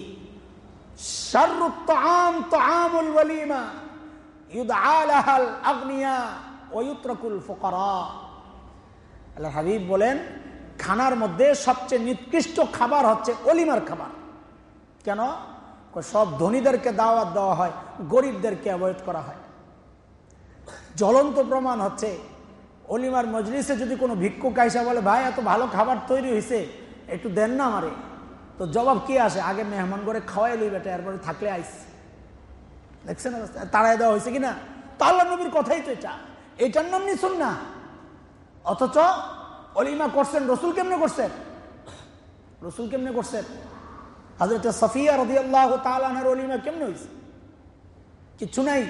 আম তো আমুল ওলিমা হাবিব বলেন, খানার মধ্যে সবচেয়ে নিকৃষ্ট খাবার হচ্ছে অলিমার খাবার। কেন? সব ধনীদেরকে দাওয়াত দেওয়া হয়, গরিবদেরকে অ্যাভয়েড করা হয়। জ্বলন্ত প্রমাণ হচ্ছে, অলিমার মজলিসে যদি কোনো ভিক্ষুক আইসা বলে, ভাই, এত ভালো খাবার তৈরি হয়েছে একটু দেন না আমারে। তো জবাব কি আসে? আগে মেহমান করে খাওয়াই লই বেটা এরপরে থাকলে আইস। দেখছেন? তাড়াই দেওয়া হয়েছে কিনা? তো আল্লাহ নবীর কথাই তো এটা। এটার নাম নিশুন না অথচ অলিমা করছেন, রসুল কেমনে করছেন? রসুল কেমনে করছেন? হাজরত সফিয়া রদি আল্লাহ তালানের অলিমা কেমনে হয়েছে কিচ্ছু নাই।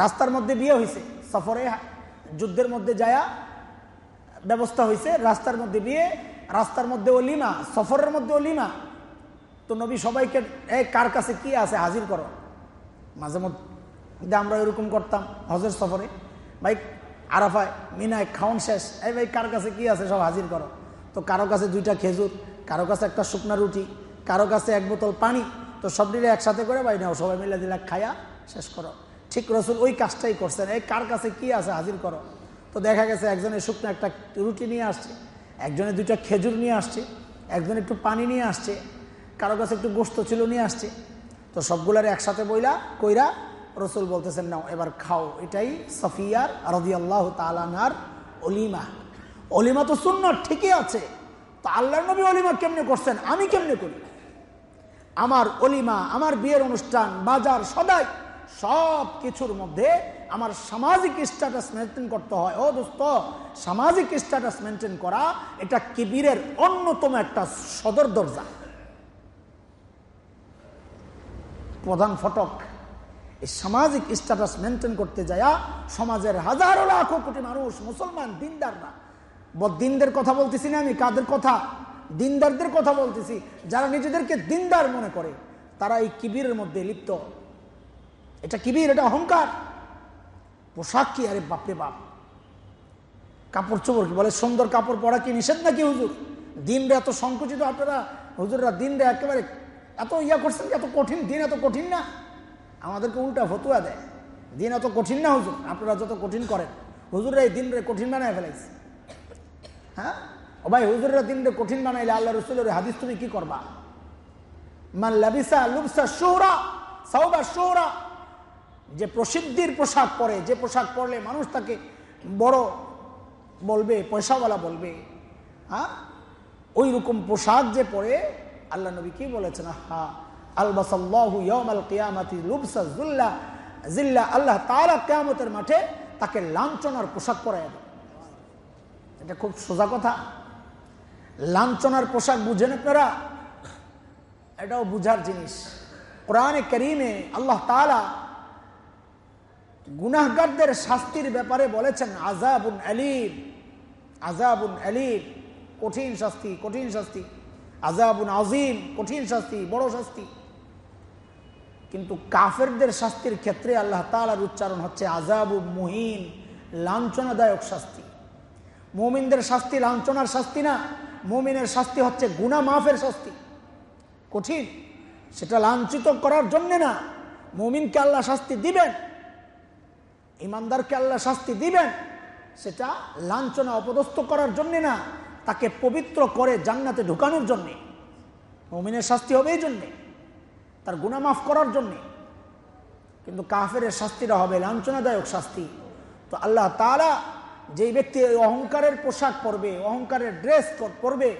রাস্তার মধ্যে বিয়ে হয়েছে সফরে যুদ্ধের মধ্যে যায়া ব্যবস্থা হয়েছে রাস্তার মধ্যে বিয়ে, রাস্তার মধ্যে অলিমা, সফরের মধ্যে অলিমা। তো নবী সবাইকে এই কার কাছে কি আছে? হাজির করো। মাঝে মধ্যে আমরা এরকম করতাম হজের সফরে। ভাই, আরাফায়, মিনায় খাওন শেষ। এই ভাই, কার কাছে কি আছে সব হাজির করো। তো কারও কাছে দুইটা খেজুর, কারও কাছে একটা শুকনা রুটি, কারও কাছে এক বোতল পানি। তো সব দিলে একসাথে করে ভাই, নাও, সবাই মিলে দিলে খায়া শেষ করো। ঠিক রসুল ওই কাজটাই করছেন। এই কার কাছে কি আছে হাজির করো। তো দেখা গেছে একজনের শুকনো একটা রুটি নিয়ে আসছে, একজনে দুইটা খেজুর নিয়ে আসছে, একজন একটু পানি নিয়ে আসছে, কারও কাছে একটু গোস্ত ছিল নিয়ে আসছে। তো সবগুলার একসাথে বইলা কইরা রসুল বলতেছেন, নাও, এবার খাও। এটাই সফিয়ার রদি আল্লাহ তালানার অলিমা। অলিমা তো শূন্য ঠিকই আছে। তো আল্লাহ নবী অলিমা কেমনে করছেন? আমি কেমনে করি? আমার অলিমা, আমার বিয়ের অনুষ্ঠান, বাজার, সদাই সব কিছুর মধ্যে আমার সামাজিক স্ট্যাটাস মেনটেন করতে হয়। ও দোস্ত, সামাজিক স্ট্যাটাস মেনটেন করা, এটা কিবিরের অন্যতম একটা সদর দরজা। প্রধান ফটক। এই সামাজিক স্ট্যাটাস মেনটেন করতে যায়া সমাজের হাজারো লাখো কোটি মানুষ মুসলমান দিনদাররা দিনদের কথা বলতেছি না আমি, কাদের কথা? দিনদারদের কথা বলতেছি। যারা নিজেদেরকে দিনদার মনে করে, তারা এই কিবিরের মধ্যে লিপ্ত। এটা কিবির, এটা অহংকার। পোশাক কি? আরে বাপরে বাপ। কাপড় চোপড় কি? বলে সুন্দর কাপড় পরা কি নিষেধ নাকি হুজুর? দিনরে এত সংকুচিত, আপনারা হুজুররা দিনরে একেবারে এত ইয়া করছেন এত কঠিন দিন, এত কঠিন না। আমাদেরকে উল্টা ফতুয়া দেয়। দিন এত কঠিন না, হুজুর? আপনারা যত কঠিন করেন। হুজুররা এই দিনরে কঠিন বানায় ফেলাইছে। হ্যাঁ? ও ভাই, হুজুররা দিনরে কঠিন বানাইলে আল্লাহ রসুলের হাদিস তুমি কি করবা? মান লাবিসা লুবসা শোহরা সাউবা শোহরা। যে প্রসিদ্ধির পোশাক পরে, যে পোশাক পরলে মানুষ তাকে বড় বলবে, পয়সাওয়ালা বলবে। হ্যাঁ? ওই রকম পোশাক যে পরে আল্লাহ নবী কি বলেছেন? হা আল্লাহ তারা কেয়ামতের মাঠে তাকে পোশাক এটা খুব সোজা কথা। পোশাক এটাও বুঝার জিনিস। আল্লাহ শাস্তির ব্যাপারে বলেছেন আজাবুন আলিম আজাবুন আলিম, কঠিন শাস্তি কঠিন শাস্তি। আজাবুন আজিম কঠিন শাস্তি, বড় শাস্তি। কিন্তু কাফেরদের শাস্তির ক্ষেত্রে আল্লাহ তালার উচ্চারণ হচ্ছে আজাবু মুহিন, লাঞ্ছনাদায়ক শাস্তি। মুমিনদের শাস্তি লাঞ্ছনার শাস্তি না, মুমিনের শাস্তি হচ্ছে গুনা মাফের শাস্তি। কঠিন, সেটা লাঞ্ছিত করার জন্যে না। মুমিনকে আল্লাহ শাস্তি দিবেন, ইমানদারকে আল্লাহ শাস্তি দিবেন, সেটা লাঞ্ছনা অপদস্থ করার জন্যে না। তাকে পবিত্র করে জান্নাতে ঢুকানোর জন্যে, মমিনের শাস্তি হবে এই জন্যে, তার গুণা মাফ করার জন্যে। কিন্তু কাফের শাস্তিটা হবে লাঞ্ছনাদায়ক শাস্তি। তো আল্লাহ তারা যেই ব্যক্তি অহংকারের পোশাক পরবে, অহংকারের ড্রেস পরবে,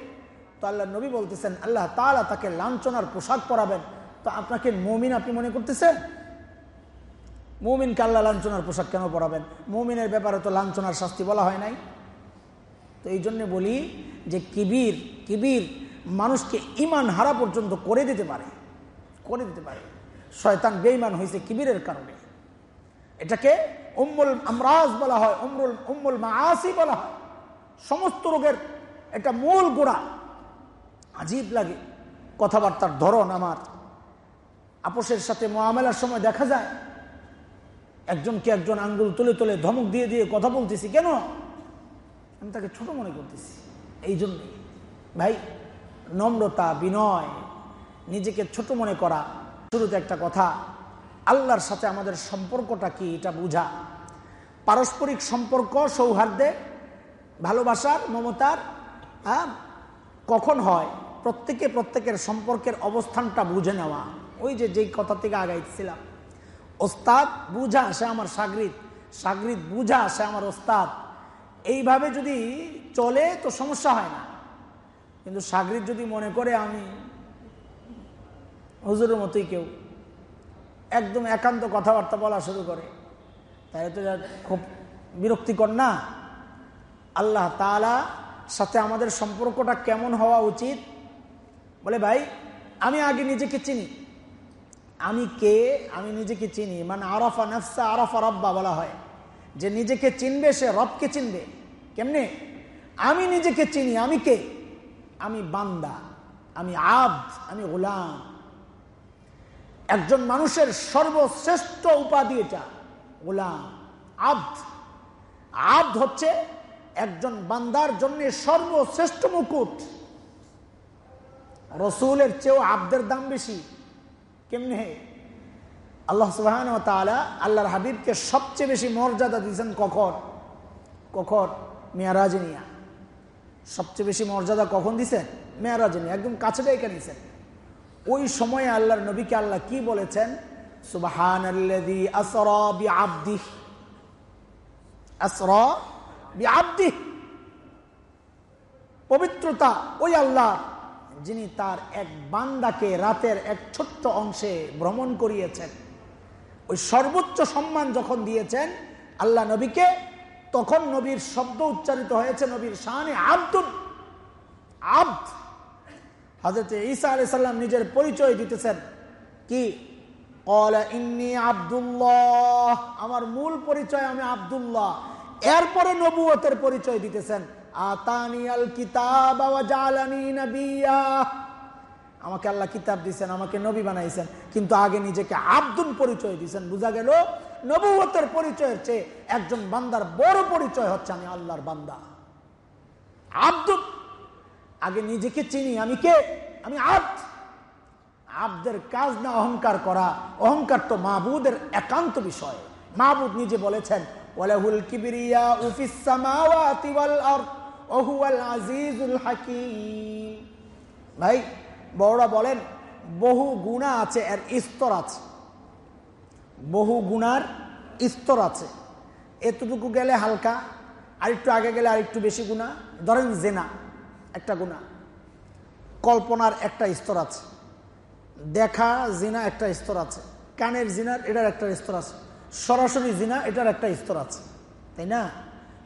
তো আল্লাহ নবী বলতেছেন, আল্লাহ তালা তাকে লাঞ্ছনার পোশাক পরাবেন। তো আপনাকে মমিন আপনি মনে করতেছেন? মুমিনকে আল্লাহ লাঞ্ছনার পোশাক কেন পরাবেন? মুমিনের ব্যাপারে তো লাঞ্ছনার শাস্তি বলা হয় নাই। এই জন্যে বলি যে কিবির কিবির মানুষকে ইমান হারা পর্যন্ত করে দিতে পারে, করে দিতে পারে। শয়তান বেইমান হয়েছে কিবিরের কারণে। এটাকে উম্মুল আমরাজ বলা হয় উমরুল উম্মুল মাসি বলা হয়। সমস্ত রোগের এটা মূল গোড়া। আজীব লাগে কথাবার্তার ধরন আমার। আপোষের সাথে মোয়ামেলার সময় দেখা যায়। একজনকে একজন আঙ্গুল তুলে তুলে ধমক দিয়ে দিয়ে কথা বলতেছি কেন? আমি তাকে ছোট মনে করতেছি। এই জন্যে ভাই, নম্রতা, বিনয়, নিজেকে ছোট মনে করা, শুরুতে একটা কথা, আল্লাহর সাথে আমাদের সম্পর্কটা কি এটা বুঝা। পারস্পরিক সম্পর্ক সৌহার্দ্যে, ভালোবাসার, মমতার কখন হয়, প্রত্যেকে প্রত্যেকের সম্পর্কের অবস্থানটা বুঝে নেওয়া। ওই যে যেই কথা থেকে আগাইছিলাম। ওস্তাদ বুঝা সে আমার সাগরিত সাগরিত বুঝা সে আমার ওস্তাদ। এইভাবে যদি চলে, তো সমস্যা হয় না। কিন্তু সাগরিত যদি মনে করে আমি, হুজুরের মতোই কেউ, একদম একান্ত কথাবার্তা বলা শুরু করে তাই তো খুব বিরক্তিকর না? আল্লাহ তালা সাথে আমাদের সম্পর্কটা কেমন হওয়া উচিত? বলে, ভাই, আমি আগে নিজেকে চিনি। আমি কে? আমি নিজেকে চিনি। মানে আরফা নফসা আরফা রব্বা বলা হয়। যে নিজেকে চিনবে, সে রবকে চিনবে। কেমনে? আমি নিজেকে চিনি, আমি কে? আমি বান্দা, আমি আব আমি গোলাম। একজন মানুষের সর্বশ্রেষ্ঠ উপাধি এটা, গোলাম, আব্দ। আব্দ হচ্ছে একজন বান্দার জন্য সর্বশ্রেষ্ঠ মুকুট। রসুলের চেয়েও আব্দের দাম বেশি। কেমনে? আল্লাহ সুবাহান আল্লাহর হাবিবকে সবচেয়ে বেশি মর্যাদা দিয়েছেন কখন? কখন? মেয়ারাজ নিয়া। সবচেয়ে বেশি মর্যাদা কখন দিছেন মেয়ারাজ নিয়া। একদম কাছে ডেকে নিছেন ওই সময়ে আল্লাহর নবীকে আল্লাহ কি বলেছেন? সুবাহান পবিত্রতা ওই আল্লাহ, যিনি তার এক বান্দাকে রাতের এক ছোট্ট অংশে ভ্রমণ করিয়েছেন। ওই সর্বোচ্চ সম্মান যখন দিয়েছেন, আল্লাহ নবীকে তখন নবীর শব্দ উচ্চারিত হয়েছে, নবীর শাহানে আব্দুল আব্দ। হাজরত ঈসা আলি সাল্লাম নিজের পরিচয় দিতেছেন। কি? আব্দুল্লাহ। আমার মূল পরিচয় আমি আব্দুল্লাহ। এরপরে নবুয়তের পরিচয় দিতেছেন। আতানিয়াল কিতাব আমাকে আল্লাহ কিতাব দিয়েছেন আমাকে নবী বানাইছেন, কিন্তু আগে নিজেকে আব্দুল পরিচয় দিয়েছেন বুঝা গেল নবুয়তের পরিচয়ের চেয়ে একজন বান্দার বড় পরিচয় হচ্ছে আমি আল্লাহর বান্দা। আব্দুল আগে নিজেকে চিনি, আমি কে? আমি আব্দ। আব্দের কাজ না অহংকার করা, অহংকার তো মাহবুদের একান্ত বিষয়। মাহবুদ নিজে বলেছেন আজিজুল ভাই, বড়রা বলেন, বহু গুণা আছে, এর স্তর আছে। বহু গুণার স্তর আছে। এতটুকু গেলে হালকা, আরেকটু আগে গেলে আরেকটু বেশি গুণা। ধরেন জেনা, একটা গুণা। কল্পনার একটা স্তর আছে। দেখা জিনা একটা স্তর আছে। কানের জিনার এটার একটা স্তর আছে। সরাসরি জিনা এটার একটা স্তর আছে। তাই না?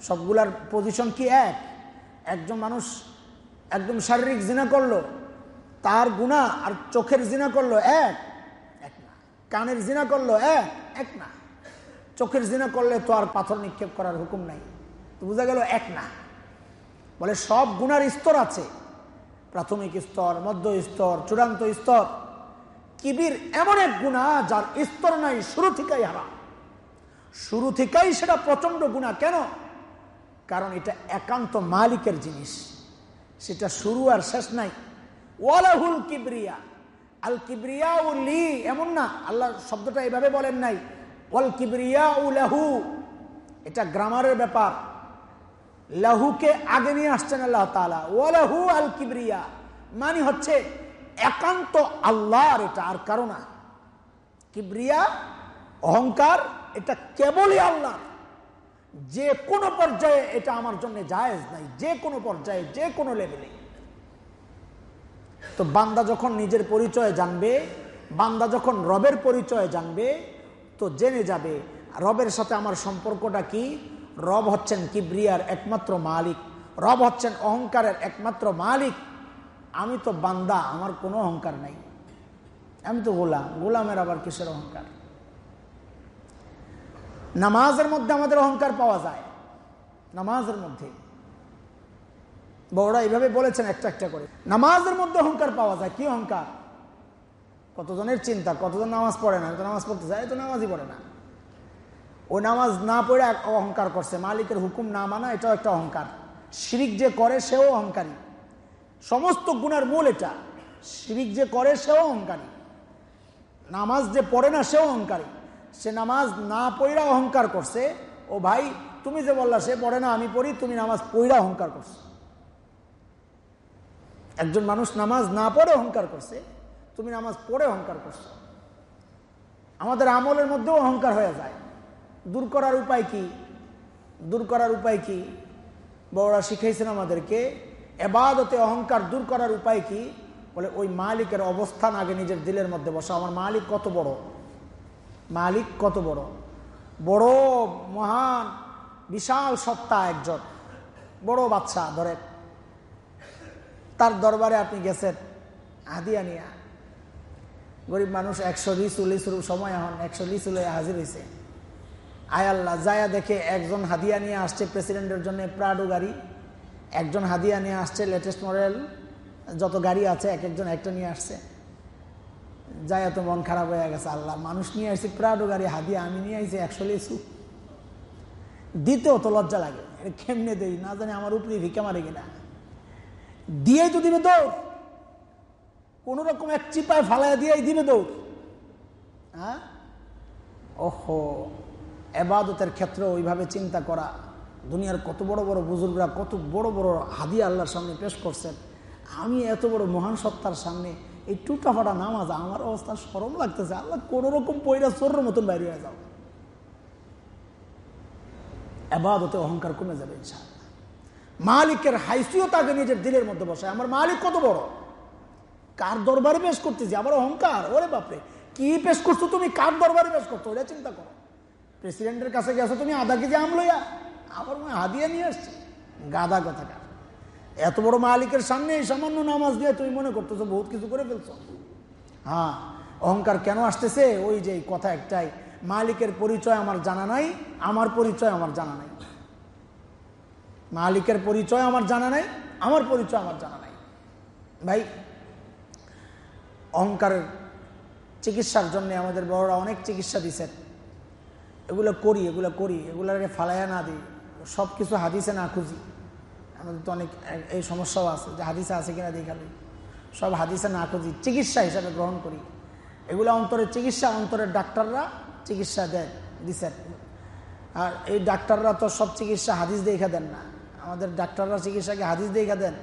সবগুলার পজিশন কি এক? একজন মানুষ একদম শারীরিক জিনা করল, তার গুণা আর চোখের জিনা করল এক। কানের জিনা করল এক এক না। চোখের জিনা করলে তো আর পাথর নিক্ষেপ করার হুকুম নাই। তো বোঝা গেল, এক না। বলে, সব গুণার স্তর আছে। প্রাথমিক স্তর, মধ্য স্তর, চূড়ান্ত স্তর। কিবির এমন এক গুণা যার স্তর নাই, শুরু থেকেই হারা শুরু থেকেই সেটা প্রচণ্ড গুণা। কেন? কারণ এটা একান্ত মালিকের জিনিস। সেটা শুরু আর শেষ নাই। ওয়ালাহুল কিবরিয়া। আল কিবরিয়া লি, এমন না। আল্লাহ শব্দটা এভাবে বলেন নাই। ওয়াল কিবরিয়া লাহু, এটা গ্রামারের ব্যাপার। লাহুকে আগে নিয়ে আসছেন আল্লাহ তালা ওয়ালাহু আল কিবরিয়া মানে হচ্ছে একান্ত আল্লাহর, এটা আর কারও না। কিবরিয়া, অহংকার, এটা কেবলই আল্লাহ যে কোনো পর্যায়ে এটা আমার জন্য জায়েজ নাই। যে কোনো পর্যায়ে, যে কোনো লেভেলে তো বান্দা যখন নিজের পরিচয় জানবে, বান্দা যখন রবের পরিচয় জানবে, তো জেনে যাবে, রবের সাথে আমার সম্পর্কটা কি? রব হচ্ছেন কিবরিয়ার একমাত্র মালিক। রব হচ্ছেন অহংকারের একমাত্র মালিক। আমি তো বান্দা, আমার কোনো অহংকার নাই। আমি তো গোলাম, গোলামের আবার কিসের অহংকার? নামাজের মধ্যে আমাদের অহংকার পাওয়া যায়। নামাজের মধ্যে। বড়রা এইভাবে বলেছেন একটা একটা করে। নামাজের মধ্যে অহংকার পাওয়া যায়, কি অহংকার? কতজনের চিন্তা, কতজন নামাজ পড়ে না তো নামাজ পড়তে চায় তো নামাজই পড়ে না। ও নামাজ না পড়ে অহংকার করছে, মালিকের হুকুম না মানা এটাও একটা অহংকার। শিরিক যে করে সেও অহংকারী। সমস্ত গুণার মূল এটা, শিরিক যে করে সেও অহংকারী। নামাজ যে পড়ে না সেও অহংকারী। সে নামাজ না পড়া অহংকার করছে, ও ভাই, তুমি যে বললা সে পড়ে না, আমি পড়ি, তুমি নামাজ পড়া অহংকার করছ। একজন মানুষ নামাজ না পড়ে অহংকার করছে, তুমি নামাজ পড়ে অহংকার করছ। আমাদের আমলের মধ্যেও অহংকার হয়ে যায়। দূর করার উপায় কি? দূর করার উপায় কি? বড়রা শিখাইছেন আমাদেরকে, এবাদতে অহংকার দূর করার উপায় কি? বলে, ওই মালিকের অবস্থান আগে নিজের দিলের মধ্যে বসা আমার মালিক কত বড়? মালিক কত বড়? বড়, মহান, বিশাল সত্তা একজন। বড় বাচ্চা ধরে দরবারে আপনি গেছেন। হাদিয়া নিয়া। গরিব মানুষ একশো লিসু লিসুর সময় এখন, একশো লিসু হাজির হয়েছে আয় আল্লাহ, যায়া দেখে একজন হাদিয়া নিয়ে আসছে প্রেসিডেন্টের জন্য প্রাডো গাড়ি। একজন হাদিয়া নিয়ে আসছে লেটেস্ট মডেল, যত গাড়ি আছে এক একজন একটা নিয়ে আসছে। যাই এত মন খারাপ হয়ে গেছে, আল্লাহ, মানুষ নিয়ে আসছি প্রাডো গাড়ি, হাদিয়া, আমি নিয়ে আসছি একশো লিসু দিতেও তো লজ্জা লাগে কেমনে দেই, না জানি আমার উপরে ভিকে মারে কিনা। দিয়েই তো দিবে দৌড়। কোন রকম এক চিপায় ফালাই দিয়েই দিবে দৌড়। হ্যাঁ? ওহো, এবাদতের ক্ষেত্রে ওইভাবে চিন্তা করা। দুনিয়ার কত বড় বড় বুজুর্গরা, কত বড় বড় হাদিয়া আল্লাহর সামনে পেশ করছেন। আমি এত বড় মহান সত্তার সামনে এই টুটা ফাটা নামাজ, আমার অবস্থা সরম লাগতেছে। আল্লাহ কোন রকম পয়রা চোরের মতন বাইরে হয়ে যাও। এবাদতে অহংকার কমে যাবে ইনশাআল্লাহ। মালিকের হাইসিও তাকে নিজের দিলের মধ্যে বসে আমার মালিক কত বড়? কার দরবারে পেশ করতেছি? আবার অহংকার? ওরে বাপরে, কি পেশ করছ তুমি? কার দরবারে পেশ করছ? ওটা চিন্তা করো। প্রেসিডেন্টের কাছে গেছো তুমি, আধা কেজি আম লইয়া। আবার মনে হাদিয়া নিয়ে আসছি। গাদা কথাকার এত বড় মালিকের সামনে এই সামান্য নামাজ দিয়ে তুমি মনে করতেছো বহুত কিছু করে ফেলছো? হ্যাঁ অহংকার কেন আসতেছে? ওই যে কথা একটাই। মালিকের পরিচয় আমার জানা নাই, আমার পরিচয় আমার জানা নাই। মালিকের পরিচয় আমার জানা নাই, আমার পরিচয় আমার জানা নাই। ভাই, অহংকারের চিকিৎসার জন্য আমাদের বড়রা অনেক চিকিৎসা দিচ্ছেন এগুলো করি এগুলো করি এগুলোকে ফালাইয়া না দিই। সব কিছু হাদিসে না খুঁজি। আমাদের তো অনেক এই সমস্যাও আছে যে হাদিসে আছে কিনা দেখালি সব হাদিসে না খুঁজি, চিকিৎসা হিসাবে গ্রহণ করি। এগুলো অন্তরের চিকিৎসা অন্তরের ডাক্তাররা চিকিৎসা দেন দিচ্ছেন আর এই ডাক্তাররা তো সব চিকিৎসা হাদিস দেখা দেন না। আমাদের ডাক্তাররা চিকিৎসাকে হাদিস দেখা দেন।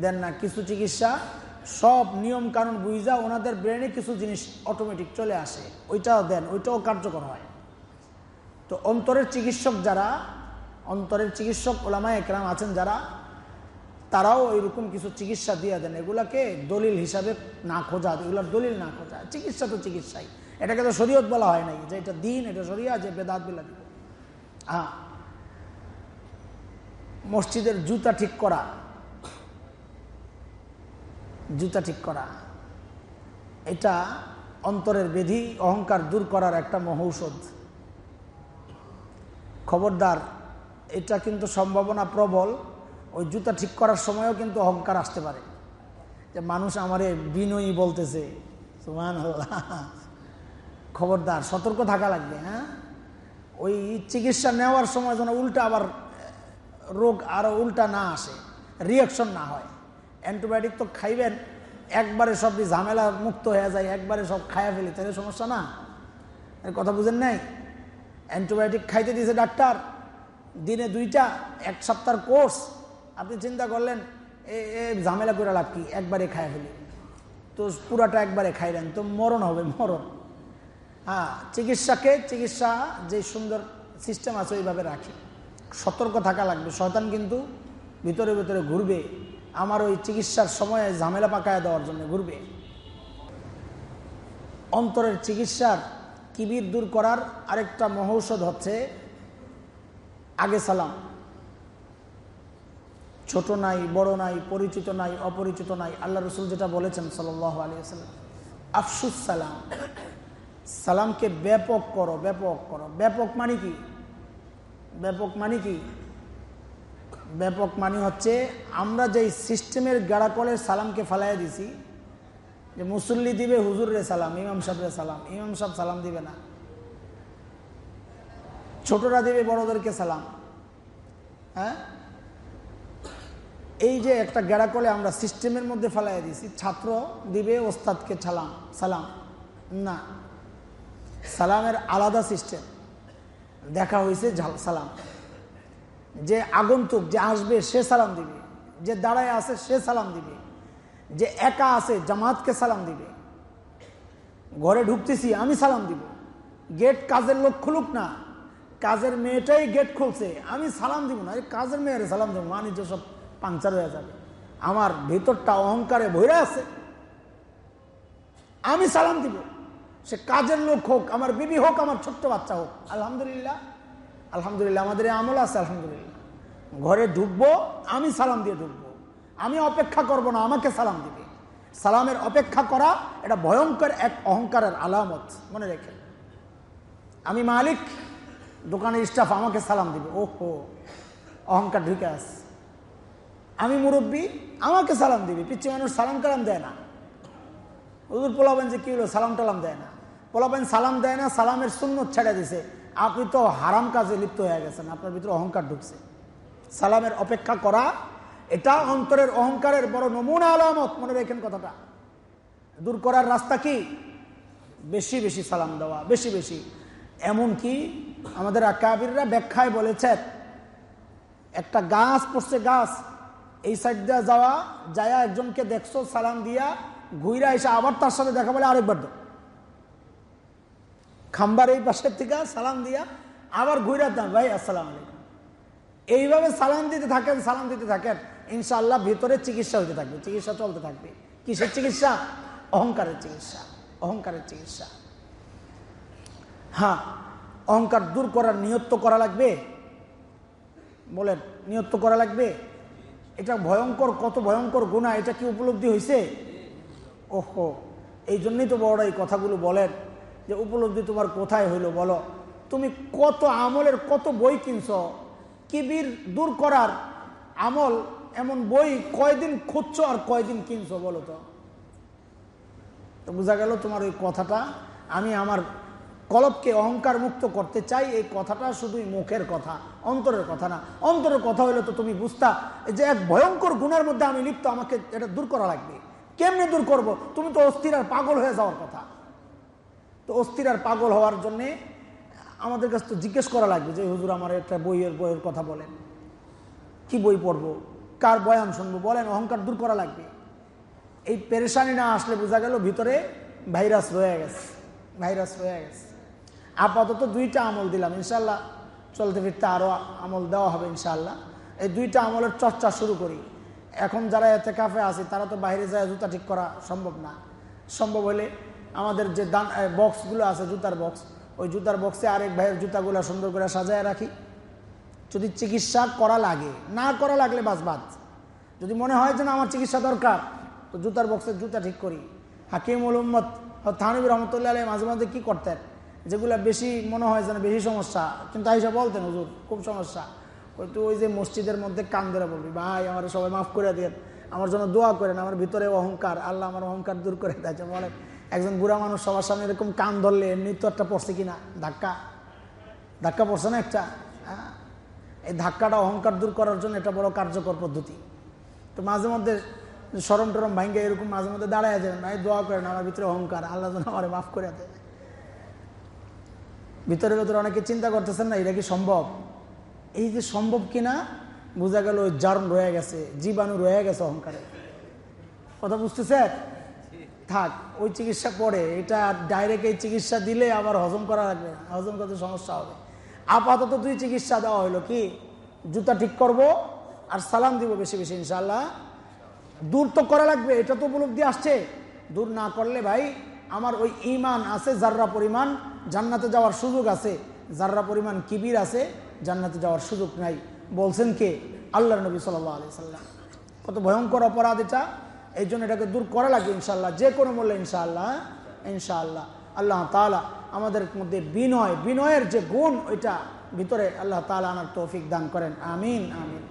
দেন না, কিছু চিকিৎসা, সব নিয়ম কানুন বুঝা ওনাদের ব্রেনে কিছু জিনিস অটোমেটিক চলে আসে। ওইটাও দেন, ওইটাও কার্যকর হয়। তো অন্তরের চিকিৎসক যারা, অন্তরের চিকিৎসক ওলামা একরাম আছেন যারা, তারাও এরকম কিছু চিকিৎসা দিয়ে দেন। এগুলাকে দলিল হিসাবে না খোঁজা, এগুলোর দলিল না খোঁজা। চিকিৎসা তো চিকিৎসাই। এটাকে তো শরীয়ত বলা হয় নাই যে এটা দিন, এটা শরিয়া, যে বেদাত বিলা দিব হ্যাঁ। মসজিদের জুতা ঠিক করা। জুতা ঠিক করা। এটা অন্তরের বেধি, অহংকার দূর করার একটা মহৌষধ। খবরদার, এটা কিন্তু সম্ভাবনা প্রবল। ওই জুতা ঠিক করার সময়ও কিন্তু অহংকার আসতে পারে। যে মানুষ আমারে বিনয়ী বলতেছে। খবরদার, সতর্ক থাকা লাগবে হ্যাঁ? ওই চিকিৎসা নেওয়ার সময় যেন উল্টা আবার রোগ আরও উল্টা না আসে রিয়াকশন না হয়। অ্যান্টিবায়োটিক তো খাইবেন, একবারে সব ঝামেলা মুক্ত হয়ে যায়, একবারে সব খায়া ফেলি, তাহলে সমস্যা না। কথা বুঝেন নাই? অ্যান্টিবায়োটিক খাইতে দিয়েছে ডাক্তার, দিনে দুইটা, এক সপ্তাহের কোর্স। আপনি চিন্তা করলেন, এ ঝামেলা করে লাভ কি? একবারে খায় ফেলি। তো পুরাটা একবারে খাইলেন, তো মরণ হবে, মরণ। হ্যাঁ চিকিৎসাকে, চিকিৎসা যে সুন্দর সিস্টেম আছে, ওইভাবে রাখি। সতর্ক থাকা লাগবে। শয়তান কিন্তু ভিতরে ভিতরে ঘুরবে। আমার ওই চিকিৎসার সময়ে ঝামেলা পাকায় দেওয়ার জন্য ঘুরবে। অন্তরের চিকিৎসার কিবির দূর করার আরেকটা মহৌষধ হচ্ছে আগে সালাম। ছোট নাই, বড় নাই, পরিচিত নাই, অপরিচিত নাই, আল্লাহ রসুল যেটা বলেছেন সাল আলী সাল্লাম আফসুস সালাম। সালামকে ব্যাপক করো ব্যাপক করো। ব্যাপক মানে কি? ব্যাপক মানে কি? ব্যাপক মানে হচ্ছে আমরা যেই সিস্টেমের কলের সালামকে ফালাই দিছি, যে মুসল্লি দিবে হুজুর রে সালাম, ইমাম রে সালাম, ইমাম সাহেব সালাম দিবে না। ছোটরা দিবে বড়দেরকে সালাম। হ্যাঁ? এই যে একটা কলে আমরা সিস্টেমের মধ্যে ফেলাই দিছি, ছাত্র দিবে ওস্তাদকে সালাম সালাম। না। সালামের আলাদা সিস্টেম। দেখা হয়েছে সালাম। যে আগন্তুক, যে আসবে, সে সালাম দিবে। যে দাঁড়ায় আছে, সে সালাম দিবে। যে একা আছে, জামাতকে সালাম দিবে। ঘরে ঢুকতেছি, আমি সালাম দিব। গেট কাজের লোক খুলুক না। কাজের মেয়েটাই গেট খুলছে, আমি সালাম দিব না। কাজের মেয়ের সালাম দেবো বাণিজ্য সব পাংচার হয়ে যাবে। আমার ভেতরটা অহংকারে ভৈরা আছে। আমি সালাম দিব। সে কাজের লোক হোক আমার বিবি হোক আমার ছোট্ট বাচ্চা হোক। আলহামদুলিল্লাহ। আলহামদুলিল্লাহ আমাদের এই আমল আছে আলহামদুলিল্লাহ। ঘরে ঢুকবো আমি সালাম দিয়ে ঢুকবো। আমি অপেক্ষা করব না আমাকে সালাম দিবে। সালামের অপেক্ষা করা এটা ভয়ঙ্কর এক অহংকারের আলামত মনে রেখে। আমি মালিক দোকানের স্টাফ আমাকে সালাম দিবে। ওহো অহংকার ঢুকে আস আমি মুরব্বী আমাকে সালাম দিবে। পিচ্ছি মানুষ সালাম কালাম দেয় না। ওদের পোলাবেন যে কি হলো? সালাম টালাম দেয় না। পোলাবেন সালাম দেয় না, সালামের শূন্য ছেড়ে দিছে। আপনি তো হারাম কাজে লিপ্ত হয়ে গেছেন, আপনার ভিতরে অহংকার ঢুকছে। সালামের অপেক্ষা করা, এটা অন্তরের অহংকারের বড় নমুনা আলামত, মনে রেখেন কথাটা। দূর করার রাস্তা কি? বেশি বেশি সালাম দেওয়া, বেশি বেশি। এমন কি? আমাদের আকাবিররা ব্যাখ্যায় বলেছেন একটা গাছ পড়ছে গাছ, এই সাইড দিয়ে যাওয়া, যায় একজনকে দেখছ, সালাম দিয়া, ঘুইরা এসে আবার তার সাথে দেখা বলে আরেকবার দাও। খাম্বার এই পাশের থেকে সালাম দিয়া আবার ঘুরে দাম ভাই, আসসালাম আলাইকুম। এইভাবে সালাম দিতে থাকেন, সালাম দিতে থাকেন। ইনশাল্লাহ ভিতরে চিকিৎসা হতে থাকবে, চিকিৎসা চলতে থাকবে। কিসের চিকিৎসা? অহংকারের চিকিৎসা অহংকারের চিকিৎসা। হ্যাঁ অহংকার দূর করার নিয়ত্ত করা লাগবে। বলেন, নিয়ত্ত করা লাগবে? এটা ভয়ঙ্কর, কত ভয়ঙ্কর গুণা এটা কি উপলব্ধি হয়েছে ওহো এই জন্যই তো বড়রা এই কথাগুলো বলেন। যে উপলব্ধি তোমার কোথায় হইল বলো। তুমি কত আমলের কত বই কিনছ, কিবির দূর করার আমল এমন বই কয়দিন খুঁজছো আর কয়দিন কিনছো বলো তো? বোঝা গেল তোমার ওই কথাটা আমি আমার কলবকে অহংকার মুক্ত করতে চাই, এই কথাটা শুধুই মুখের কথা, অন্তরের কথা না। অন্তরের কথা হইলে তো তুমি বুঝতা যে এক ভয়ঙ্কর গুণের মধ্যে আমি লিপ্ত, আমাকে এটা দূর করা লাগবে। কেমনে দূর করব? তুমি তো অস্থির আর পাগল হয়ে যাওয়ার কথা। তো অস্থির আর পাগল হওয়ার জন্যে আমাদের কাছে তো জিজ্ঞেস করা লাগবে যে, হুজুর, আমার একটা বইয়ের বইয়ের কথা বলেন। কি বই পড়ব? কার বয়ান শুনব? বলেন, অহংকার দূর করা লাগবে। এই পেরেশানি না আসলে বোঝা গেল ভিতরে ভাইরাস রয়ে গেছে, ভাইরাস রয়ে গেছে। আপাতত দুইটা আমল দিলাম ইনশাল্লাহ চলতে ফিরতে আরও আমল দেওয়া হবে ইনশাল্লাহ এই দুইটা আমলের চর্চা শুরু করি। এখন যারা এতে কাফে আছে, তারা তো বাইরে যায়, জুতা ঠিক করা সম্ভব না। সম্ভব হলে আমাদের যে দান বক্সগুলো আছে, জুতার বক্স ওই জুতার বক্সে আরেক ভাইয়ের জুতাগুলো সুন্দর করে সাজায় রাখি। যদি চিকিৎসা করা লাগে, না করা লাগলে বাস বাদ। যদি মনে হয় যে না, আমার চিকিৎসা দরকার, তো জুতার বক্সের জুতা ঠিক করি। হাকিম উম্মদ থানবী রহমতুল্লাহ আলী মাঝে মাঝে কী করতেন? যেগুলো বেশি মনে হয় যেন বেশি সমস্যা, কিন্তু আইসা বলতেন, হুজুর, খুব সমস্যা। ওই তো ওই যে মসজিদের মধ্যে কান ধরে বলবি, ভাই, আমার সবাই মাফ করে দেন, আমার জন্য দোয়া করেন, আমার ভিতরে অহংকার, আল্লাহ আমার অহংকার দূর করে দেয়। বলে একজন বুড়া মানুষ সবার সামনে এরকম কান ধরলে এমনি তো একটা পড়ছে কিনা? ধাক্কা। ধাক্কা পড়ছে না একটা? হ্যাঁ। এই ধাক্কাটা অহংকার দূর করার জন্য এটা বড় কার্যকর পদ্ধতি। তো মাঝে মধ্যে সরম টরম ভাঙ্গে এরকম মাঝে মধ্যে দাঁড়ায় যাবেন ভাই, দোয়া করেন, আমার ভিতরে অহংকার। আল্লাহ যেন আমার মাফ করে দেয় ভিতরে ভিতরে অনেকে চিন্তা করতেছেন না, এটা কি সম্ভব? এই যে সম্ভব কিনা, বোঝা গেল ওই জার্ম রয়ে গেছে, জীবাণু রয়ে গেছে অহংকারে। কথা বুঝতেছেন? থাক, ওই চিকিৎসা পরে, এটা ডাইরেক্ট এই চিকিৎসা দিলে আবার হজম করা লাগবে না হজম করতে সমস্যা হবে। আপাতত দুই চিকিৎসা দেওয়া হলো কি, জুতা ঠিক করব আর সালাম দিব বেশি বেশি ইনশাল্লাহ দূর তো করা লাগবে, এটা তো উপলব্ধি আসছে। দূর না করলে ভাই, আমার ওই ইমান আছে, যার্রা পরিমাণ, জান্নাতে যাওয়ার সুযোগ আছে। যার্রা পরিমাণ কিবির আছে, জান্নাতে যাওয়ার সুযোগ নাই। বলছেন কে? আল্লাহ নবী সাল্লাম। কত ভয়ঙ্কর অপরাধ এটা। এই জন্য এটাকে দূর করা লাগে ইনশাল্লাহ যে কোনো মূল্যে ইনশাল্লাহ ইনশাআল্লাহ। আল্লাহ তালা আমাদের মধ্যে বিনয়, বিনয়ের যে গুণ, ওইটা ভিতরে আল্লাহ তালা আনার তৌফিক দান করেন। আমিন আমিন।